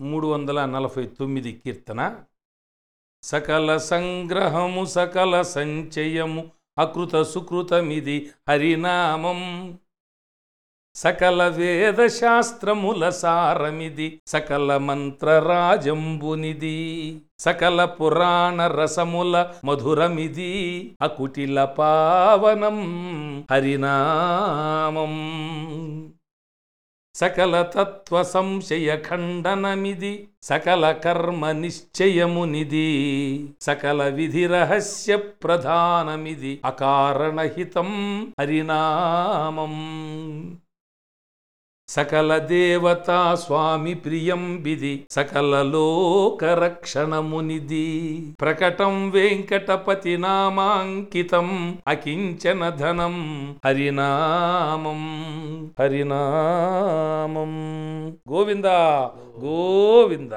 మూడు వందల నలభై తొమ్మిది కీర్తన. సకల సంగ్రహము సకల సంచయము అకృత సుకృతమిది హరినామం. సకల వేద శాస్త్రముల సారమిది సకల మంత్రరాజంబునిది సకల పురాణ రసముల మధురమిది అకుటిల పావనం హరినామం. సకల తత్వ సంశయ ఖండనమిది సకల కర్మ నిశ్చయమునిది సకల విధి రహస్య ప్రధానమిది అకారణహితం హరినామం. సకల దేవతా స్వామి ప్రియం విధి సకల లోక రక్షణమునిది. ప్రకటం వెంకటపతి నామాంకితం అకించన ధనం హరినామం హరినామం. గోవింద గోవింద.